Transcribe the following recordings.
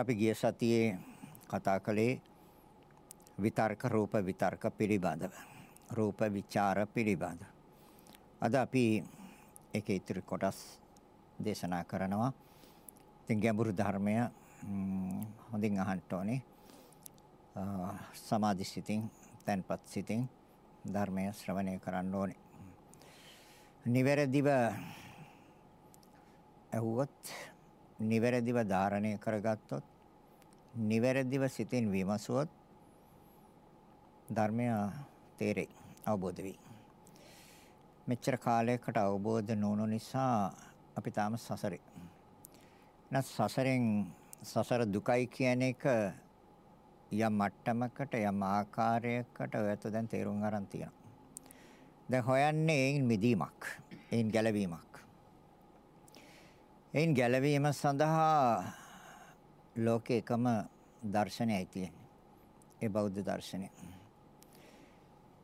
අපි ගිය සතියේ කතා කළේ විතර්ක රූප විතර්ක පිළිබඳව. රූප විචාර පිළිබඳව. අද අපි ඒකේ ඉතිරි කොටස් දේශනා කරනවා. ඉතින් ගැඹුරු ධර්මය හොඳින් අහන්න ඕනේ. සමාධි සිතින්, තන්පත් සිතින් ධර්මය ශ්‍රවණය කරන්න ඕනේ. නිවැරදිව ඇහුවොත් නිවැරදිව ධාරණය කරගත්තොත් නිවැරදිව සිතින් විමසුවොත් ධර්මය තේරෙයි අවබෝධ වෙයි. මෙච්චර කාලයකට අවබෝධ නොවුණු නිසා අපි තාම සසරේ. නැත් සසරෙන් සසර දුකයි කියන එක යම් මට්ටමකට යම් ආකාරයකට ඔයත් දැන් තේරුම් ගන්න තියෙනවා. දැන් හොයන්නේ ඒන් මිදීමක්, ඒන් ගැලවීමක්. එයින් ගැලවීම සඳහා ලෝකේ එකම දර්ශනයයි තියෙන්නේ. ඒ බෞද්ධ දර්ශනය.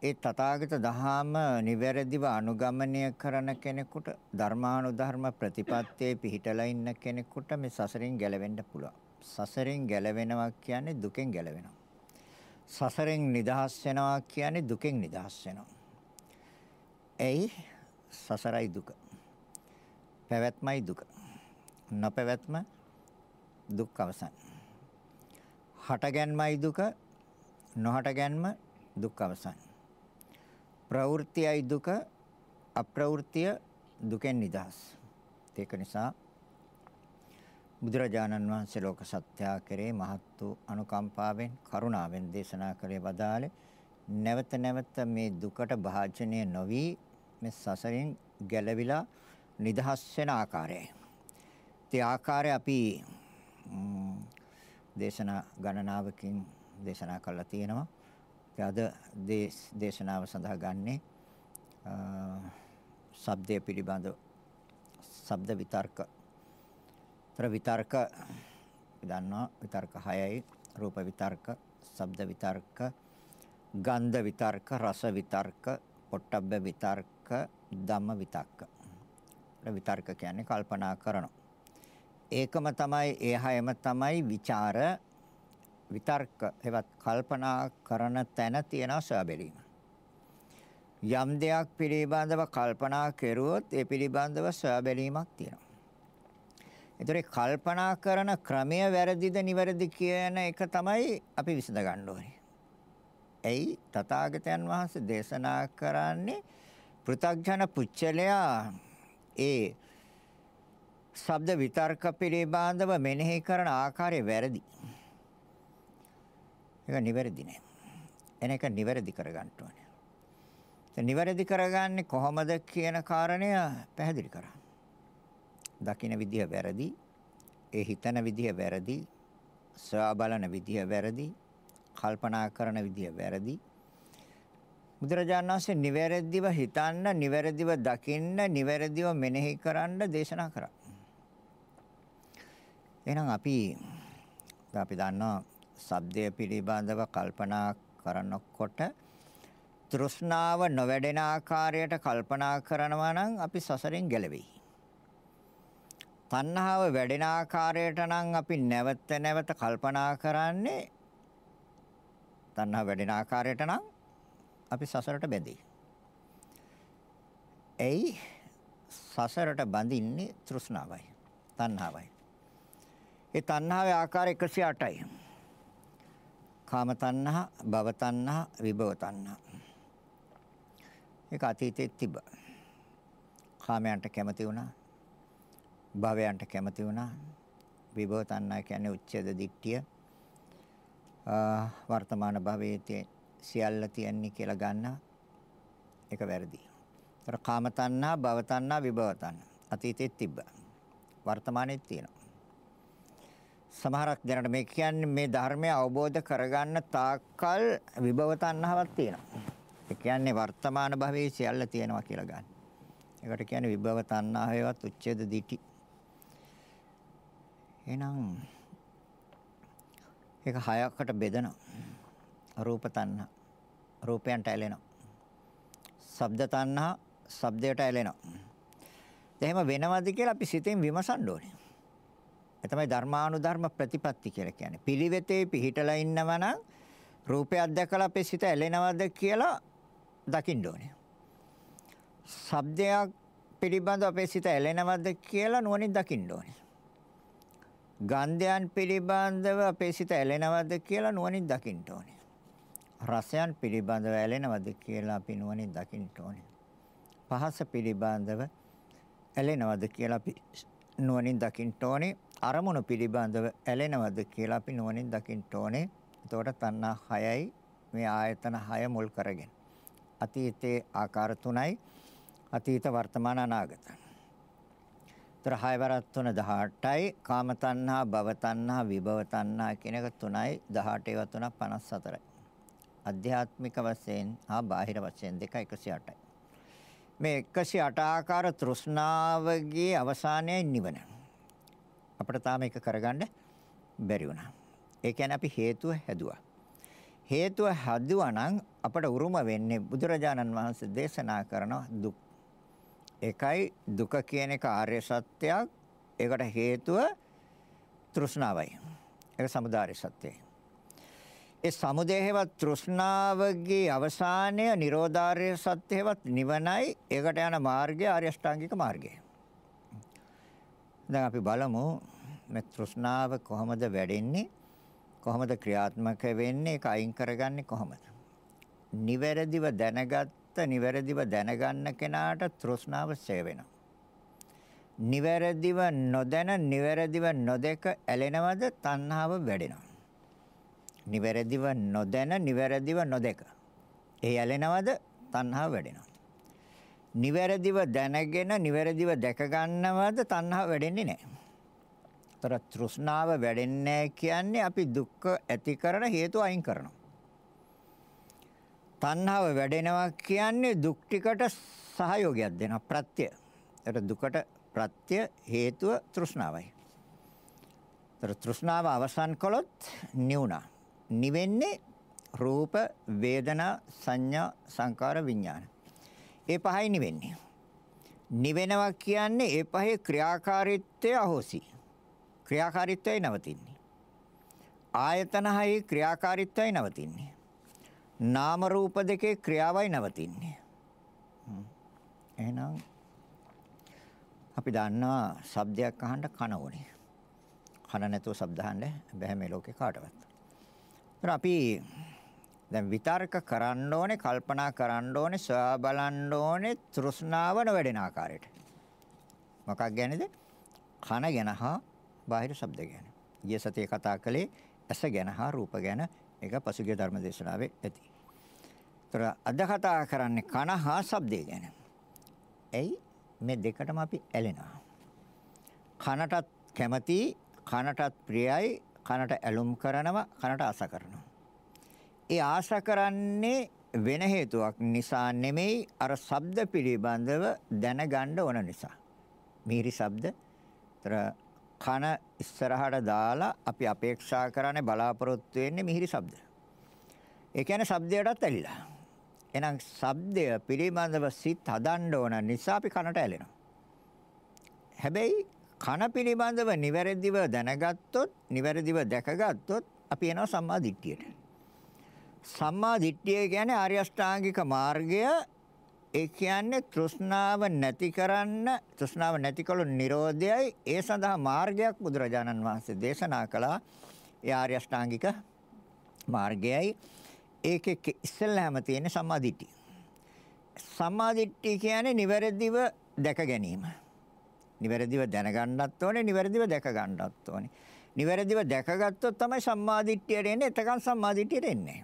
ඒ තථාගත දහම නිවැරදිව අනුගමනය කරන කෙනෙකුට ධර්මානුධර්ම ප්‍රතිපත්තියේ පිහිටලා ඉන්න කෙනෙකුට මේ සසරින් ගැලවෙන්න පුළුවන්. සසරින් ගැලවෙනවා කියන්නේ දුකෙන් ගැලවෙනවා. සසරෙන් නිදහස් වෙනවා කියන්නේ දුකෙන් නිදහස් වෙනවා. එයි සසරයි දුක. පැවැත්මයි දුක. නොපැවැත්ම දුක් අවසන්. හටගැන්මයි දුක නොහටගැන්ම දුක් අවසන්. ප්‍රවෘත්තියයි දුක අප්‍රවෘත්තිය දුකෙන් නිදහස්. ඒක නිසා බුදුරජාණන් වහන්සේ ලෝක සත්‍යා කරේ මහත් වූ අනුකම්පාවෙන් කරුණාවෙන් දේශනා කළේ වදාළේ නැවත නැවත මේ දුකට භාජනය නොවි මේ සසරින් ගැලවිලා නිදහස් වෙන ආකාරයයි. ඒ ආකාරය අපි දේශනා ගණනාවකින් දේශනා කරලා තියෙනවා. අද දේශනාව සඳහා ගන්නේ ශබ්දය පිළිබඳව ශබ්ද විතර්ක. තර විතර්ක දන්නවා විතර්ක 6යි රූප විතර්ක, ශබ්ද විතර්ක, ගන්ධ විතර්ක, රස විතර්ක, පොට්ටබ්බ විතර්ක, ධම්ම විතක්ක. විතර්ක කියන්නේ කල්පනා කරනවා. ඒකම තමයි ඒ හැම තමයි ਵਿਚාර විතර්ක එවත් කල්පනා කරන තැන තියෙන සබැලීම. යම් දෙයක් පිළිබඳව කල්පනා කෙරුවොත් ඒ පිළිබඳව සබැලීමක් තියෙනවා. ඒතරේ කල්පනා කරන ක්‍රමය වැරදිද නිවැරදි කියන එක තමයි අපි විසඳ ගන්න ඕනේ. එයි තථාගතයන් වහන්සේ දේශනා කරන්නේ පෘථග්ජන පුච්චලයා ඒ ශබ්ද විතර්ක පිළිබඳව මෙනෙහි කරන ආකාරය වැරදි. ඒක නිවැරදි නෑ. එන එක නිවැරදි කරගන්න ඕනේ. ඒ නිවැරදි කරගන්නේ කොහොමද කියන කාරණය පැහැදිලි කරා. දකින්න විදිය වැරදි. ඒ හිතන විදිය වැරදි. සවා බලන විදිය වැරදි. කල්පනා කරන විදිය වැරදි. බුදුරජාණන් වහන්සේ නිවැරදිව හිතන්න, නිවැරදිව දකින්න, නිවැරදිව මෙනෙහි කරන්න දේශනා කරා. එහෙනම් අපි අපි දන්නවා ශබ්දය පිළිබඳව කල්පනා කරනකොට තෘෂ්ණාව නොවැඩෙන ආකාරයට කල්පනා කරනවා නම් අපි සසරෙන් ගැලවෙයි. තණ්හාව වැඩෙන ආකාරයට නම් අපි නැවත නැවත කල්පනා කරන්නේ තණ්හාව වැඩෙන ආකාරයට නම් අපි සසරට බැඳෙයි. එයි සසරට බඳින්නේ තෘෂ්ණාවයි තණ්හාවයි. ඒ තණ්හාවේ ආකාර 108යි. කාම තණ්හා, භව තණ්හා, විභව තණ්හා. ඒක අතීතයේ තිබ්බ. කාමයන්ට කැමති වුණා. භවයන්ට කැමති වුණා. විභව තණ්හා කියන්නේ උච්ඡේද දිට්ඨිය. වර්තමාන භවයේ සියල්ල තියන්නේ කියලා ගන්න ඒක වැරදි. ඒතර කාම තණ්හා, භව තණ්හා, විභව තණ්හා අතීතයේ තිබ්බ. වර්තමානයේ තියෙනවා. සමහරක් දෙනාට මේ කියන්නේ මේ ධර්මය අවබෝධ කරගන්න තාක්කල් විභව තණ්හාවක් තියෙනවා. ඒ කියන්නේ වර්තමාන භවයේ සියල්ල තියෙනවා කියලා ගන්න. ඒකට කියන්නේ විභව තණ්හාවේවත් උච්ඡේද දිටි. එහෙනම් ඒක හයකට බෙදනවා. රූප තණ්හා. රූපයන්ට ඇලෙනවා. ශබ්ද තණ්හා ශබ්දයට ඇලෙනවා. එහෙම වෙනවද කියලා අපි සිතෙන් විමසන්න ඕනේ. ඒ තමයි ධර්මානුධර්ම ප්‍රතිපatti කියලා කියන්නේ. පිළිවෙතේ පිහිටලා ඉන්නවා නම් රූපයක් දැකලා අපේ සිත ඇලෙනවද කියලා දකින්න ඕනේ. ශබ්දයක් පිළිබඳ අපේ සිත ඇලෙනවද කියලා නුවණින් දකින්න ඕනේ. ගන්ධයන් පිළිබඳව අපේ සිත ඇලෙනවද කියලා නුවණින් දකින්න ඕනේ. රසයන් පිළිබඳව ඇලෙනවද කියලා අපි නුවණින් දකින්න ඕනේ. පහස පිළිබඳව ඇලෙනවද කියලා අපි නුවණින් දකින්න ඕනේ. අරමුණු පිළිබඳව ඇලෙනවද කියලා අපි නුවණින් දකින්න ඕනේ. එතකොට තණ්හා 6යි මේ ආයතන 6 මුල් කරගෙන. අතීතයේ ආකාර තුනයි අතීත වර්තමාන අනාගත. තර 6 වරක් 3 18යි කාම තණ්හා භව තණ්හා විභව තණ්හා කියන එක 3යි 18 ඒවා 3 54යි. අධ්‍යාත්මික වශයෙන් හා බාහිර වශයෙන් දෙක 108යි. මේ 108 ආකාර තෘෂ්ණාවගේ අවසානයයි නිවන. අපිට තාම ඒක කරගන්න බැරි වුණා. ඒ කියන්නේ අපි හේතුව හැදුවා. හේතුව හැදුවා නම් අපට උරුම වෙන්නේ බුදුරජාණන් වහන්සේ දේශනා කරන දුක් ඒකයි දුක කියන එක ආර්ය සත්‍යයක්. ඒකට හේතුව තෘෂ්ණාවයි. ඒක සමුදාය සත්‍යයි. ඒ සමුදේහවත් තෘෂ්ණාවගේ අවසානය නිරෝධාර්ය සත්‍යවත් නිවනයි. ඒකට යන මාර්ගය ආර්ය අෂ්ටාංගික මාර්ගය. දැන් අපි බලමු මේ තෘෂ්ණාව කොහොමද වැඩෙන්නේ? කොහොමද ක්‍රියාත්මක වෙන්නේ? ඒක අයින් කරගන්නේ කොහොමද? නිවැරදිව දැනගත් නිවැරදිව දැනගන්න කෙනාට තෘෂ්ණාව ඡය වෙනවා. නිවැරදිව නොදැන නිවැරදිව නොදක ඇලෙනවද තණ්හාව වැඩෙනවා. නිවැරදිව නොදැන නිවැරදිව නොදක. ඒ ඇලෙනවද තණ්හාව වැඩෙනවා. නිවැරදිව දැනගෙන නිවැරදිව දැක ගන්නවද තණ්හාව වැඩෙන්නේ නැහැ. ତර තෘෂ්ණාව වැඩෙන්නේ කියන්නේ අපි දුක්ඛ ඇති කරන හේතු අයින් කරනවා. තණ්හාව වැඩෙනවා කියන්නේ දුක් ටිකට සහයෝගයක් දෙනවා ප්‍රත්‍ය. ඒකට දුකට ප්‍රත්‍ය හේතුව තෘෂ්ණාවයි. ඒතර තෘෂ්ණාව අවසන් කළොත් නිවුණා. නිවෙන්නේ රූප, වේදනා, සංඥා, සංකාර, විඥාන. ඒ පහයි නිවෙන්නේ. නිවෙනවා කියන්නේ ඒ පහේ ක්‍රියාකාරීත්වය අහෝසි. ක්‍රියාකාරීත්වය නවතින්නේ. ආයතන හයේ ක්‍රියාකාරීත්වය නවතින්නේ. නාම රූප දෙකේ ක්‍රියාවයි නවතින්නේ. එහෙනම් අපි දන්නවා ශබ්දයක් අහන්න කන ඕනේ. කන නැතුව ශබ්ද අහන්න බෑ මේ ලෝකේ කාටවත්. ඒත් අපි දැන් විතර්ක කරන්න ඕනේ, කල්පනා කරන්න ඕනේ, සොයා බලන්න ඕනේ තෘෂ්ණාව නොවැඩෙන ආකාරයට. මොකක් ගැනද? කන ගැන හා බාහිර ශබ්ද ගැන. ඊයේ සතියේ කතා කළේ ඇස ගැන හා රූප ගැන ඒක පසුගිය ධර්ම දේශනාවේ ඇති. ඒතර අද කතා කරන්නේ කන හා ශබ්දය ගැන. එයි මේ දෙකටම අපි ඇලෙනවා. කනටත් කැමති, කනටත් ප්‍රියයි, කනට ඇලුම් කරනවා, කනට ආස කරනවා. ඒ ආස කරන්නේ වෙන හේතුවක් නිසා නෙමෙයි අර ශබ්ද පිළිබඳව දැනගන්න ඕන නිසා. මිහිරි ශබ්ද. ඒතර කන ඉස්සරහට දාලා අපි අපේක්ෂා කරන්නේ බලාපොරොත්තු වෙන්නේ මිහිරි ශබ්ද. ඒ කියන්නේ ශබ්දයටත් ඇලිලා. එහෙනම් ශබ්දය පිළිබඳව සිත් හදන්න ඕන නිසා අපි කනට ඇලෙනවා. හැබැයි කන පිළිබඳව නිවැරදිව දැනගත්තොත්, නිවැරදිව දැකගත්තොත් අපි එනවා සම්මා දිට්ඨියට. සම්මා දිට්ඨිය කියන්නේ ආර්ය අෂ්ටාංගික මාර්ගය. ඒ කියන්නේ තෘෂ්ණාව නැති කරන්න තෘෂ්ණාව නැතිකළු නිරෝධයයි ඒ සඳහා මාර්ගයක් බුදුරජාණන් වහන්සේ දේශනා කළා. ඒ ආර්ය අෂ්ටාංගික මාර්ගයයි. ඒකේ ඉස්සෙල්ලාම තියෙන සම්මාදිට්ඨිය සම්මාදිට්ඨිය කියන්නේ නිවැරදිව දැක ගැනීම. නිවැරදිව දැනගන්නත් ඕනේ නිවැරදිව දැක ගන්නත් ඕනේ නිවැරදිව දැකගත්තොත් තමයි සම්මාදිට්ඨියට එන්නේ එතකන් සම්මාදිට්ඨියට එන්නේ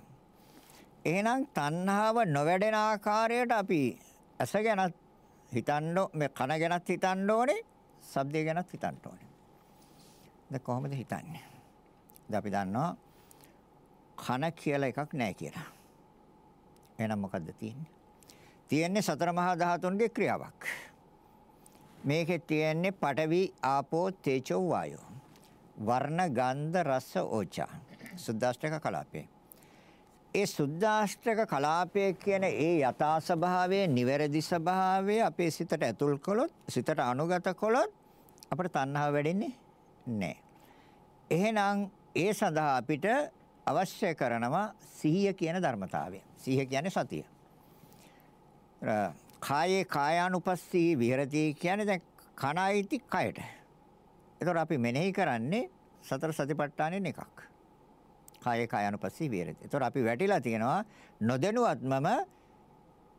එහෙනම් තණ්හාව නොවැඩෙන ආකාරයට අපි ඇස ගැනත් හිතන්න මේ කන ගැනත් හිතන්න ඕනේ, ශබ්දය ගැනත් හිතන්න ඕනේ. දැන් කොහොමද හිතන්නේ? දැන් අපි දන්නවා කන කියලා එකක් නැහැ කියලා. එහෙනම් මොකද්ද තියෙන්නේ? තියෙන්නේ සතර මහා ධාතුන්ගේ ක්‍රියාවක්. මේකේ තියෙන්නේ පඨවි, ආපෝ, තේජෝ, වායෝ. වර්ණ, ගන්ධ, රස, ඕජා. සුද්දාෂ්ටක කලාපේ. ඒ සුද්දාෂ්ටක කලාපය කියන ඒ යථා ස්වභාවය, නිවැරදි ස්වභාවය අපේ සිතට ඇතුල් කළොත්, සිතට අනුගත කළොත් අපට තණ්හාව වැඩෙන්නේ නැහැ. එහෙනම් ඒ සඳහා අපිට අවශ්‍ය කරනවා සිහිය කියන ධර්මතාවය. සිහිය කියන්නේ සතිය. කායේ කායානුපස්සී විහෙරති කියන්නේ දැන් කණයිති කයට. ඒතකොට අපි මෙනෙහි කරන්නේ සතර සතිපට්ඨානෙන් එකක්. කායේ කායානුපස්සී විහෙරති. ඒතකොට අපි වැටිලා තියෙනවා නොදැනුවත්මම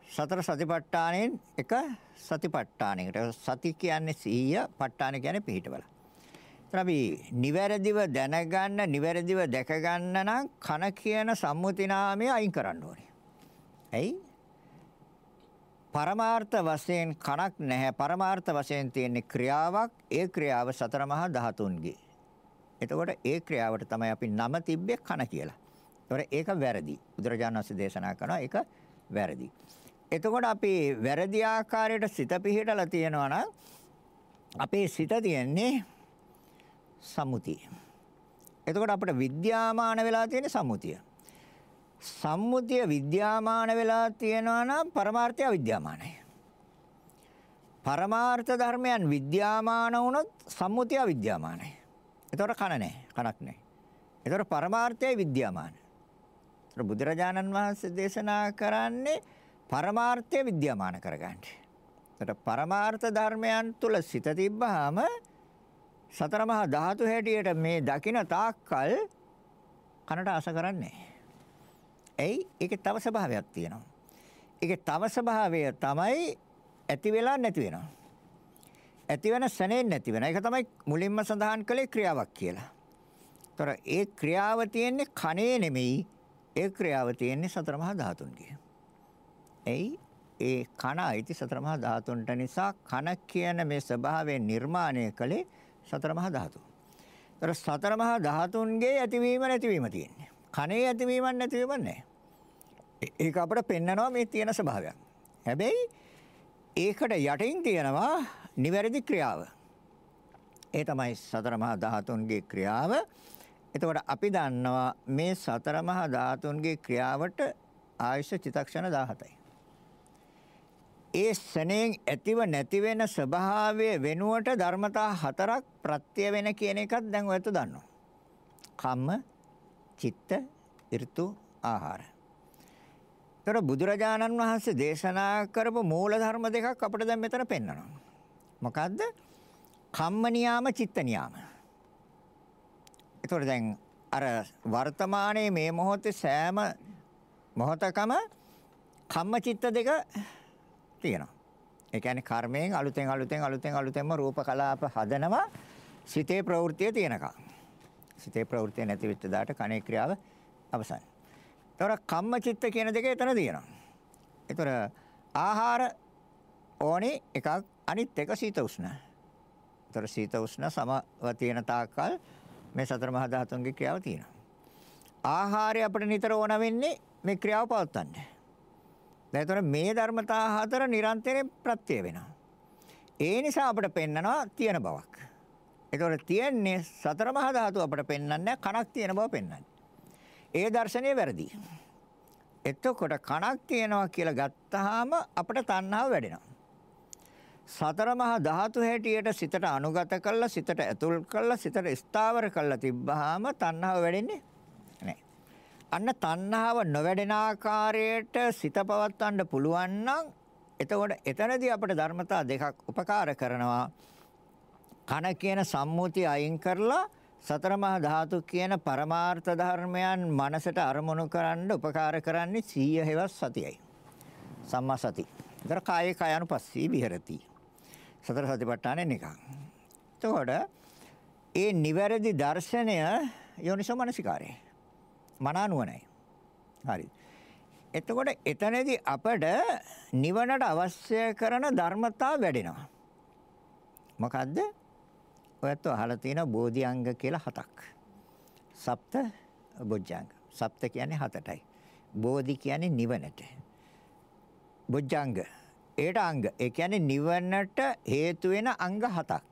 සතර සතිපට්ඨානෙන් එක සතිපට්ඨානයකට. සති කියන්නේ සිහිය, ප ဋ ාණ කියන්නේ පිහිටවල. ඒතර අපි නිවැරදිව දැනගන්න, නිවැරදිව දැක ගන්න නම් කන කියන සම්මුති නාමය අයින් කරන්න ඕනේ. ඇයි? පරමාර්ථ වශයෙන් කණක් නැහැ. පරමාර්ථ වශයෙන් තියෙන ක්‍රියාවක්. ඒ ක්‍රියාව සතර මහා ධාතුන්ගේ. එතකොට ඒ ක්‍රියාවට තමයි අපි නම තිබ්බේ කන කියලා. ඒතකොට ඒක වැරදි. බුදුරජාණන් වහන්සේ දේශනා කරනවා ඒක වැරදි. එතකොට අපි වැරදි ආකාරයට සිත පිහිටලා තියෙනවා නම් අපේ සිත තියෙන්නේ සම්මුතිය. එතකොට අපිට විද්‍යාමාන වෙලා තියෙන සම්මුතිය. සම්මුතිය විද්‍යාමාන වෙලා තියෙනවා නම් පරමාර්ථය අවිද්‍යාමානයි. පරමාර්ථ ධර්මයන් විද්‍යාමාන වුණොත් සම්මුතිය අවිද්‍යාමානයි. එතකොට කන නැහැ, කනක් නැහැ. එතකොට පරමාර්ථයයි විද්‍යාමාන. ඒතර බුදුරජාණන් වහන්සේ දේශනා කරන්නේ පරමාර්ථය විද්‍යාමාන කරගන්න. එතකොට පරමාර්ථ ධර්මයන් තුල සිත තිබ්බහම සතර මහා ධාතු හැටියට මේ දකින තාක්කල් කනට ආස කරන්නේ ඇයි? ඒකේ තව ස්වභාවයක් තියෙනවා. ඒකේ තව ස්වභාවය තමයි ඇති වෙලා නැති වෙනවා. ඇති වෙන සැනෙන් නැති වෙන. ඒක තමයි මුලින්ම සඳහන් කළේ ක්‍රියාවක් කියලා. ତොර ඒ ක්‍රියාව තියෙන්නේ කනේ නෙමෙයි. ඒ ක්‍රියාව තියෙන්නේ සතර මහා ධාතුන්ගේ. එයි ඒ කන අයිති සතර මහා ධාතුන්ට නිසා කන කියන මේ ස්වභාවය නිර්මාණය කළේ සතර මහා ධාතු. ତොර සතර මහා ධාතුන්ගේ ඇතිවීම නැතිවීම තියෙන්නේ. කනේ ඇතිවීමක් නැතිවීමක් නැහැ. ඒක අපිට පෙන්නනවා මේ තියෙන ස්වභාවයක්. හැබැයි ඒකට යටින් තියෙනවා නිවැරදි ක්‍රියාව. ඒ තමයි සතර මහා ධාතුන්ගේ ක්‍රියාව. එතකොට අපි දන්නවා මේ සතර මහා ධාතුන්ගේ ක්‍රියාවට ආයුෂ චිතක්ෂණ 17යි. ඒ සණයෙන් ඇතිව නැති වෙන ස්වභාවය වෙනුවට ධර්මතා හතරක් ප්‍රත්‍ය වෙන කියන එකත් දැන් ඔයත් දන්නවා. කම්ම, චිත්ත, ඍතු, ආහාර. ඒතර බුදුරජාණන් වහන්සේ දේශනා කරපු මූල ධර්ම දෙකක් අපිට දැන් මෙතන පෙන්වනවා. මොකද්ද? කම්ම නියාම, චිත්ත නියාම. ඒතර දැන් අර වර්තමානයේ මේ මොහොතේ සෑම මොහොතකම කම්ම චිත්ත දෙක තියෙනවා. ඒ කියන්නේ කර්මයෙන් අලුතෙන් අලුතෙන් අලුතෙන් අලුතෙන්ම රූප කලාප හදනවා සිතේ ප්‍රවෘත්තිය තියෙනකම්. සිතේ ප්‍රවෘත්තිය නැති වෙච්ච දාට කණේ ක්‍රියාව අවසන්. ඒතර කම්මචිත්ත කියන දෙක එතන තියෙනවා. ඒතර ආහාර ඕනේ එකක් අනිත් එක සීත උෂ්ණ. ඒතර සීත උෂ්ණ සමව තියෙන තාක්කල් මේ සතර මහා ධාතුන්ගේ ක්‍රියාව තියෙනවා. ආහාරය අපිට නිතර ඕන වෙන්නේ මේ ක්‍රියාව පවත්වන්න. දැන් මේ ධර්මතා හතර නිරන්තරයෙන් ප්‍රත්‍ය වෙනවා. ඒ නිසා අපිට පෙන්නනවා තියෙන බවක්. ඒතකොට තියෙන්නේ සතර මහා ධාතු අපිට පෙන්වන්නේ කණක් තියෙන බව පෙන්වන්නේ. ඒ දර්ශනය වැරදි. එතකොට කණක් තියෙනවා කියලා ගත්තාම අපිට තණ්හාව වැඩෙනවා. සතර මහා ධාතු හැටියට සිතට අනුගත කරලා සිතට ඇතුල් කරලා සිතට ස්ථාවර කරලා තිබ්බහම තණ්හාව වැඩෙන්නේ නැහැ. අන්න තණ්හාව නොවැඩෙන ආකාරයට සිත පවත්වන්න පුළුවන් නම් එතකොට එතනදී අපිට ධර්මතා දෙකක් උපකාර කරනවා. කන කියන සම්මුතිය අයින් කරලා සතර මහා ධාතු කියන පරමාර්ථ ධර්මයන් මනසට අරමුණු කරන්න උපකාර කරන්නේ සීය හේවස් සතියයි. සම්මා සති. ඒතර කායේ කායනුපස්සී විහෙරති. සතර සතිපට්ඨානෙ නිකන්. එතකොට ඒ නිවැරදි දර්ශනය යෝනිසෝ මනසිකාරය. මනානුවණයි. හරි. එතකොට එතනදී අපට නිවනට අවශ්‍ය කරන ධර්මතා වැඩෙනවා. මොකද්ද? ඔයත් අහලා තියෙන බෝධිඅංග කියලා හතක්. සප්ත බොජ්ජංග. සප්ත කියන්නේ හතටයි. බෝධි කියන්නේ නිවනට. බොජ්ජංග. ඒට අංග. ඒ කියන්නේ නිවනට හේතු වෙන අංග හතක්.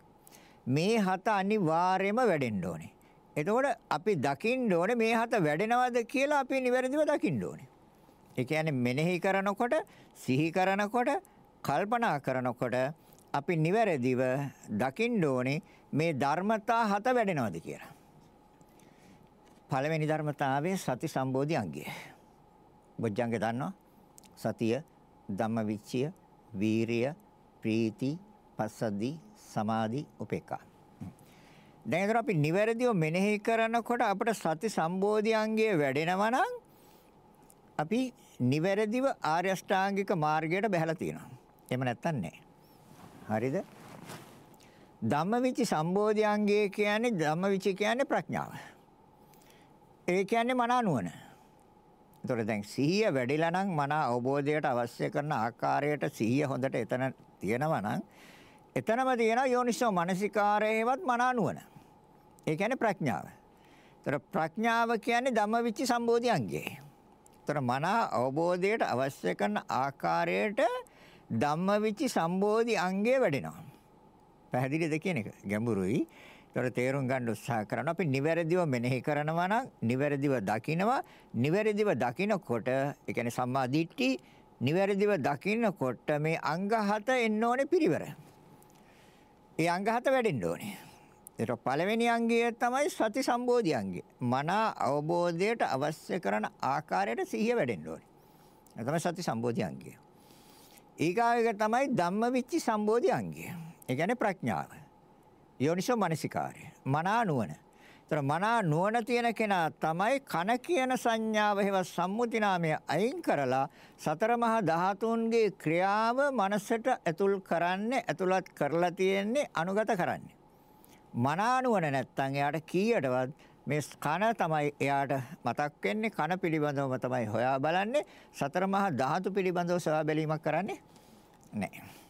මේ හත අනිවාර්යයෙන්ම වැඩෙන්න ඕනේ. එතකොට අපි දකින්න ඕනේ මේ හත වැඩෙනවද කියලා අපි නිවැරදිව දකින්න ඕනේ. ඒ කියන්නේ මෙනෙහි කරනකොට, සිහි කරනකොට, කල්පනා කරනකොට අපි නිවැරදිව දකින්න ඕනේ මේ ධර්මතා හත වැඩෙනවද කියලා. පළවෙනි ධර්මතාවය සති සම්බෝධි අංගය. බොජ්ජංගය දන්නවා? සතිය, ධම්මවිචය, වීරිය, ප්‍රීති, පස්සද්ධි, සමාධි, උපේක්ඛා. දැන් ඒතර අපි නිවැරදිව මෙනෙහි කරනකොට අපිට සති සම්බෝධි අංගය වැඩෙනවා නම් අපි නිවැරදිව ආර්ය අෂ්ටාංගික මාර්ගයට බැහැලා තියෙනවා. එහෙම නැත්තම් නෑ. හරිද? ධම්මවිචි සම්බෝධි අංගය කියන්නේ ධම්මවිචි කියන්නේ ප්‍රඥාව. ඒ කියන්නේ මන නුවණ. ඒතකොට දැන් සිහිය වැඩිලා නම් මන අවබෝධයට අවශ්‍ය කරන ආකාරයට සිහිය හොඳට එතන තියෙනවා නම් එතනම තියෙන යෝනිසෝ මනසිකාරයේවත් මන නුවණ. ඒ කියන්නේ ප්‍රඥාව. ඒතර ප්‍රඥාව කියන්නේ ධම්මවිචි සම්බෝධි අංගය. ඒතර මන අවබෝධයට අවශ්‍ය කරන ආකාරයට ධම්මවිචි සම්බෝධි අංගය වැඩෙනවා. පැහැදිලිද කියන එක ගැඹුරුයි. ඒතර තේරුම් ගන්න උත්සාහ කරන අපි නිවැරදිව මෙනෙහි කරනවා නම් නිවැරදිව දකිනවා නිවැරදිව දකිනකොට ඒ කියන්නේ සම්මා දිට්ඨි නිවැරදිව දකිනකොට මේ අංග හත එන්න ඕනේ පිරිවර. ඒ අංග හත වැඩෙන්න ඕනේ. ඒක පළවෙනි අංගය තමයි සති සම්බෝධි අංගය. මන අවබෝධයට අවශ්‍ය කරන ආකාරයට සිහිය වැඩෙන්න ඕනේ. ඒ තමයි සති සම්බෝධි අංගය. ඊගාවෙක තමයි ධම්මවිච්චි සම්බෝධි අංගය. ඒ කියන්නේ ප්‍රඥාව. යෝනිසෝ මනසිකාරය. මනා නුවණ. ඒතර මනා නුවණ තියෙන කෙනා තමයි කන කියන සංඥාව හේව සම්මුති නාමය අයින් කරලා සතර මහා ධාතුන්ගේ ක්‍රියාව මනසට ඇතුල් කරන්නේ ඇතුළත් කරලා තියෙන්නේ අනුගත කරන්නේ. මනා නුවණ නැත්තම් එයාට කීයටවත් මේ කන තමයි එයාට මතක් වෙන්නේ කන පිළිබඳවම තමයි හොයා බලන්නේ සතර මහා ධාතු පිළිබඳව සොයා බැලීමක් කරන්නේ නැහැ.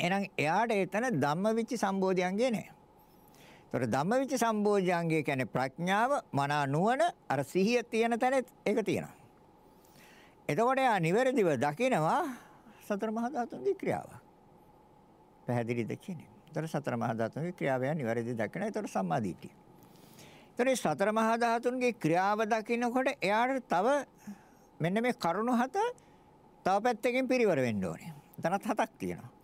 එහෙනම් එයාට එතන ධම්මවිචි සම්බෝධියංගේ නෑ. ඒතර ධම්මවිචි සම්බෝධියංගේ කියන්නේ ප්‍රඥාව, මනා නුවණ, අර සිහිය තියෙන තැන ඒක තියෙනවා. එතකොට එයා නිවැරදිව දකිනවා සතර මහා ධාතුන්ගේ ක්‍රියාව. පැහැදිලිද කියන්නේ? ඒතර සතර මහා ධාතුන්ගේ ක්‍රියාව යා නිවැරදිව දකින. ඒතර සම්මාදිටිය. ඒතර සතර මහා ධාතුන්ගේ ක්‍රියාව දකිනකොට එයාට තව මෙන්න මේ කරුණු හත තව පැත්තකින් පිරිවර වෙන්න ඕනේ. එතනත් හතක් තියෙනවා.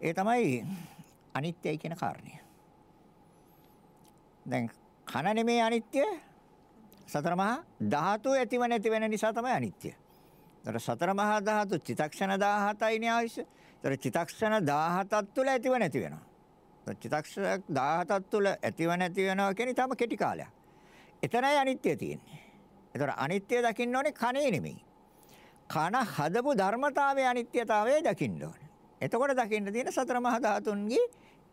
ඒ තමයි අනිත්‍යයි කියන කාරණය. දැන් කන නෙමේ අනිත්‍ය සතර මහා ධාතු ඇතිව නැති වෙන නිසා තමයි අනිත්‍ය. ඒතර සතර මහා ධාතු චිතක්ෂණ 17යි නේ ආයුෂ. ඒතර චිතක්ෂණ 17ක් තුල ඇතිව නැති වෙනවා. චිතක්ෂණ 17ක් තුල ඇතිව නැති වෙනවා කියන්නේ තම කෙටි කාලයක්. එතරයි අනිත්‍ය තියෙන්නේ. ඒතර අනිත්‍ය දකින්න ඕනේ කනේ නෙමෙයි. කන හදපු ධර්මතාවයේ අනිත්‍යතාවය දකින්න ඕනේ. එතකොට දකින්න තියෙන සතර මහා ධාතුන්ගේ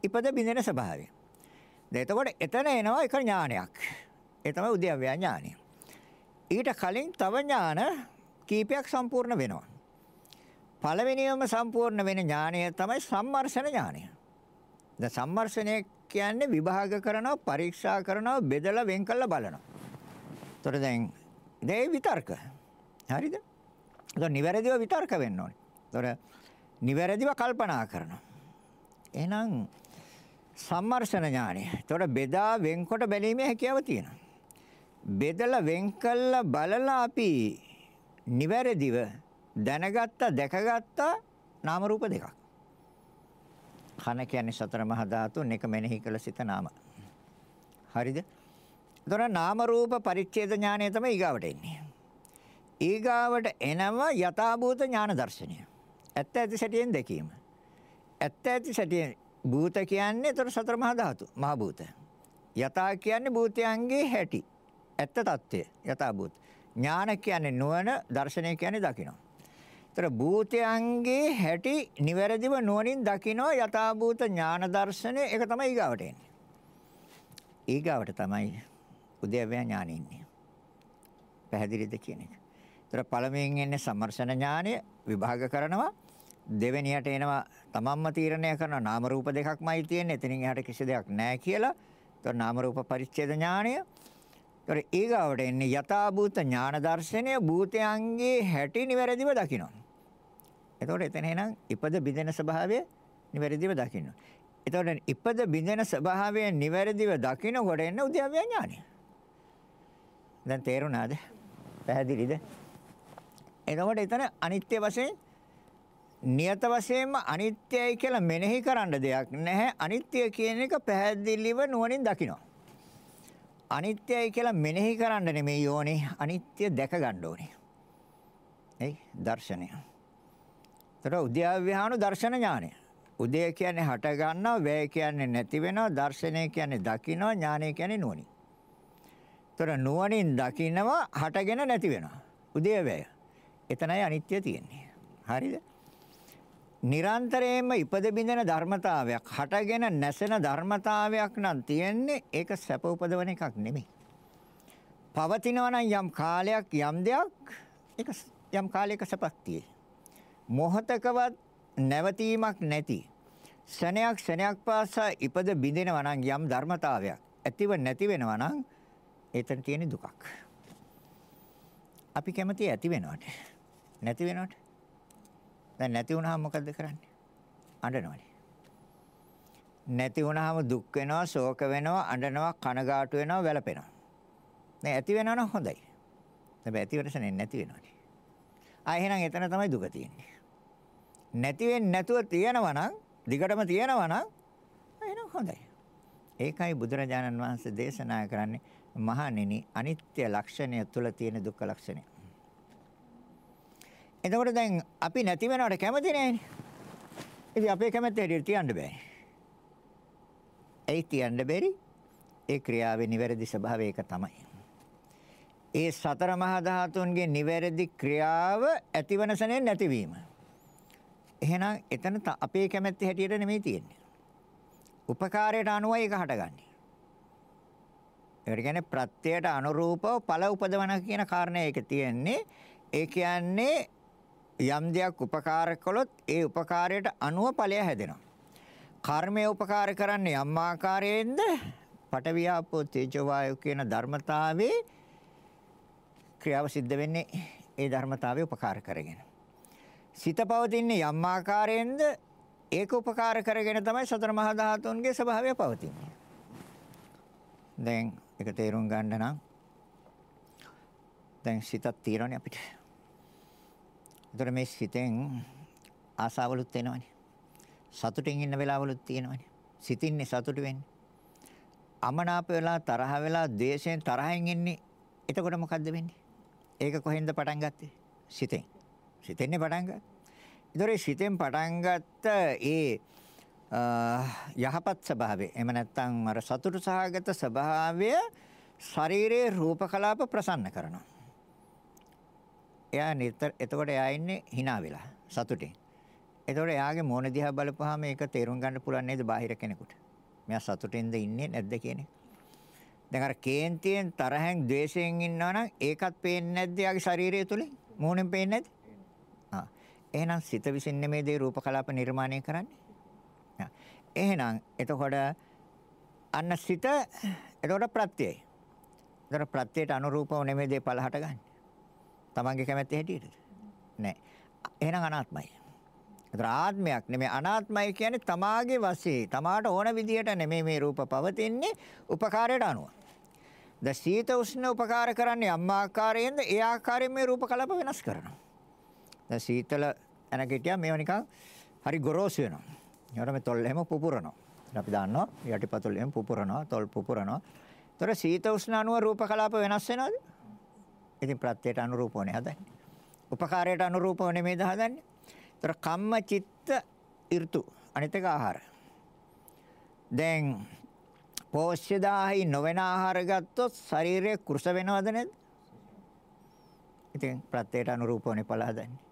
ඉපද බිඳෙන ස්වභාවය. දැන් එතකොට එතන එනවා එක ඥානයක්. ඒ තමයි උද්‍යව්‍ය ඥානය. ඊට කලින් තව ඥාන කීපයක් සම්පූර්ණ වෙනවා. පළවෙනියම සම්පූර්ණ වෙන ඥානය තමයි සම්මර්ෂණ ඥානය. දැන් සම්මර්ෂණය කියන්නේ විභාග කරනවා, පරීක්ෂා කරනවා, බෙදලා වෙන් කරලා බලනවා. ඒතර දැන් මේ විතර්ක. හරිද? ඒක නිවැරදිව විතර්ක වෙන්න ඕනේ. ඒතර නිවැරදිව කල්පනා කරනවා. එහෙනම් සම්මර්ෂණ ඥානය. ඒතකොට බෙදා වෙන්කොට බැලීමේ හැකියාව තියෙනවා. බෙදලා වෙන් කළා බලලා අපි නිවැරදිව දැනගත්ත දැකගත්ත නාම රූප දෙකක්. කන කියන්නේ සතර මහා ධාතුන් එක මෙනෙහි කළ සිත නාම. හරිද? එතකොට නාම රූප පරිච්ඡේද ඥානය තමයි ඊගාවට එන්නේ. ඊගාවට එනවා යථාභූත ඥාන දර්ශනය. ඇත්ත ඇති සැටියෙන් දැකීම. ඇත්ත ඇති සැටියෙන් භූත කියන්නේ ඒතර සතර මහා ධාතු මහ භූත. යථා කියන්නේ භූතයන්ගේ හැටි. ඇත්ත తත්වය යථා භූත. ඥාන කියන්නේ නුවණ, දර්ශනය කියන්නේ දකින්න. ඒතර භූතයන්ගේ හැටි නිවැරදිව නුවණින් දකින්න යථා භූත ඥාන දර්ශනය ඒක තමයි ඊගාවට එන්නේ. ඊගාවට තමයි උද්‍යව්‍ය ඥානෙ ඉන්නේ. පැහැදිලිද කියන එක. ඒතර පළමුවෙන් එන්නේ සම්මර්ෂණ ඥානය විභාග කරනවා. දෙවෙනියට එනවා තමන්ම තීරණය කරන නාම රූප දෙකක්මයි තියෙන්නේ. එතනින් එහාට කිසි දෙයක් නැහැ කියලා. ඒතකොට නාම රූප පරිච්ඡේද ඥාණය. ඒතකොට ඊගාවට එන්නේ යථාභූත ඥාන දර්ශනය භූතයන්ගේ හැටි නිවැරදිව දකිනවා. එතකොට එතන එනං ඉපද බිඳෙන ස්වභාවය නිවැරදිව දකින්න. එතකොට ඉපද බිඳෙන ස්වභාවය නිවැරදිව දකින්නකොට එන්න උද්‍යව්‍ය ඥානය. දැන් තේරුණාද? පැහැදිලිද? එතකොට එතන අනිත්‍ය වශයෙන් නියත වශයෙන්ම අනිත්‍යයි කියලා මෙනෙහි කරන්න දෙයක් නැහැ. අනිත්‍ය කියන එක පැහැදිලිව නුවණින් දකිනවා. අනිත්‍යයි කියලා මෙනෙහි කරන්න නෙමෙයි ඕනේ අනිත්‍ය දැක ගන්න ඕනේ. එයි දර්ශනය. ତර උද්‍යාව්‍යානු දර්ශන ඥානය. උදය කියන්නේ හට ගන්නවා, වැය කියන්නේ නැති වෙනවා, දර්ශනය කියන්නේ දකින්නවා, ඥානය කියන්නේ නුවණින්. තොර නුවණින් දකින්නවා හටගෙන නැති වෙනවා. උදේ වැය. එතනයි අනිත්‍ය තියෙන්නේ. හරිද? නිරන්තරයෙන්ම ඉපද බිඳෙන ධර්මතාවයක් හටගෙන නැසෙන ධර්මතාවයක් නම් තියෙන්නේ ඒක සැප උපදවන එකක් නෙමෙයි. පවතිනවා නම් යම් කාලයක් යම් දෙයක් ඒක යම් කාලයක සැපක් තියෙයි. මොහතකවත් නැවතීමක් නැති ශනයක් ශනයක් පාසා ඉපද බිඳෙනවා නම් යම් ධර්මතාවයක් ඇතිව නැති වෙනවා නම් එතන තියෙන දුකක්. අපි කැමති ඇති වෙනවට නැති වෙනවට දැන් නැති වුණාම මොකද කරන්නේ? අඬනවනේ. නැති වුණාම දුක් වෙනවා, ශෝක වෙනවා, අඬනවා, කනගාටු වෙනවා, වැළපෙනවා. දැන් ඇති වෙනවා නම් හොඳයි. හැබැයි ඇති වෙනසනේ නැති වෙනවනේ. ආ එහෙනම් එතන තමයි දුක තියෙන්නේ. නැති වෙන්නේ නැතුව තියෙනවා නම්, දිගටම තියෙනවා නම් එහෙනම් හොඳයි. ඒකයි බුදුරජාණන් වහන්සේ දේශනා කරන්නේ මහණෙනි අනිත්‍ය ලක්ෂණය තුල තියෙන දුක්ඛ ලක්ෂණය. එතකොට දැන් අපි නැති වෙනවට කැමති නෑනේ. ඉතින් අපේ කැමැත්ත හැටියට තියන්න බෑනේ. ඒ තියන්න බැරි ඒ ක්‍රියාවේ නිවැරදි ස්වභාවය ඒක තමයි. ඒ සතර මහා ධාතුන්ගේ නිවැරදි ක්‍රියාව ඇතිවනසනේ නැතිවීම. එහෙනම් එතන අපේ කැමැත්ත හැටියට නෙමෙයි තියෙන්නේ. උපකාරයට අනුවයි ඒක හටගන්නේ. ඒකට කියන්නේ ප්‍රත්‍යයට අනුරූපව ඵල උපදවන කියන කාරණය ඒක තියෙන්නේ. ඒ කියන්නේ යම් දෙයක් උපකාර කළොත් ඒ උපකාරයට අනුව ඵලය හැදෙනවා. කර්මය උපකාර කරන්නේ යම් ආකාරයෙන්ද පටවියාපෝ තේජෝ වායු කියන ධර්මතාවයේ ක්‍රියාව සිද්ධ වෙන්නේ ඒ ධර්මතාවය උපකාර කරගෙන. සිත පවතින්නේ යම් ආකාරයෙන්ද ඒක උපකාර කරගෙන තමයි සතර මහා ධාතුන්ගේ ස්වභාවය පවතින්නේ. දැන් ඒක තේරුම් ගන්න නම් දැන් සිතක් තියෙනවනේ අපිට. ඒතර මේ සිතෙන් ආසාවලුත් එනවනේ. සතුටින් ඉන්න වෙලාවලුත් තියෙනවනේ. සිතින්නේ සතුට වෙන්නේ. අමනාප වෙලා තරහ වෙලා ද්වේෂයෙන් තරහෙන් ඉන්නේ. එතකොට මොකද්ද වෙන්නේ? ඒක කොහෙන්ද පටන් ගත්තේ? සිතෙන්. සිතෙන්නේ පටන් ගත්තා. ඒතර සිතෙන් පටන් ගත්ත ඒ යහපත් ස්වභාවය එහෙම නැත්නම් අර සතුට සහගත ස්වභාවය ශරීරයේ රූප කලාප ප්‍රසන්න කරනවා. එයා නිතර එතකොට එයා ඉන්නේ hina වෙලා සතුටින්. එතකොට එයාගේ මෝන දිහා බලපුවාම ඒක තේරුම් ගන්න පුළුවන් නේද බාහිර කෙනෙකුට. මෙයා සතුටින්ද ඉන්නේ නැද්ද කියන එක. දැන් අර කේන්තියෙන් තරහෙන් ද්වේෂයෙන් ඉන්නවනම් ඒකත් පේන්නේ නැද්ද එයාගේ ශරීරය තුලින්? මූණෙන් පේන්නේ නැද්ද? ආ. එහෙනම් සිත විසින් නෙමේ දේ රූප කලාප නිර්මාණය කරන්නේ. ආ. එහෙනම් එතකොට අන්න සිත එතකොට ප්‍රත්‍යයයි. එතකොට ප්‍රත්‍යයට අනුරූපව නෙමේ දේ පළ හටගන්නේ. තමන්ගේ කැමැත්ත හැටියටද? නෑ. එහෙනම් අනාත්මයි. ඒතර ආත්මයක් නෙමෙයි අනාත්මයි කියන්නේ තමාගේ වශයෙන් තමාට ඕන විදිහට නෙමෙයි මේ රූප පවතින්නේ උපකාරයට අනුව. ද සීත උෂ්ණ උපකාර කරන්නේ අම් ආකාරයෙන්ද ඒ ආකාරයෙන් මේ රූප කලාප වෙනස් කරනවා. ද සීතල එන කිටියා මේව නිකන් හරි ගොරෝසු වෙනවා. ඒකට මේ තොල් එහෙම පුපුරනවා. අපි දන්නවා යටිපතුල් එහෙම පුපුරනවා තොල් පුපුරනවා. ඒතර සීත උෂ්ණ අනුව රූප කලාප වෙනස් වෙනවද? ඉතින් ප්‍රත්‍යයට අනුරූපවනේ හදන්නේ. උපකාරයට අනුරූපව නෙමෙයිද හදන්නේ? ඒතර කම්ම චිත්ත ඍතු අනිත් එක ආහාර. දැන් පෝෂ්‍ය දාහි නොවන ආහාර ගත්තොත් ශරීරය කුරුස වෙනවද නේද? ඉතින් ප්‍රත්‍යයට අනුරූපවනේ පළ හදන්නේ.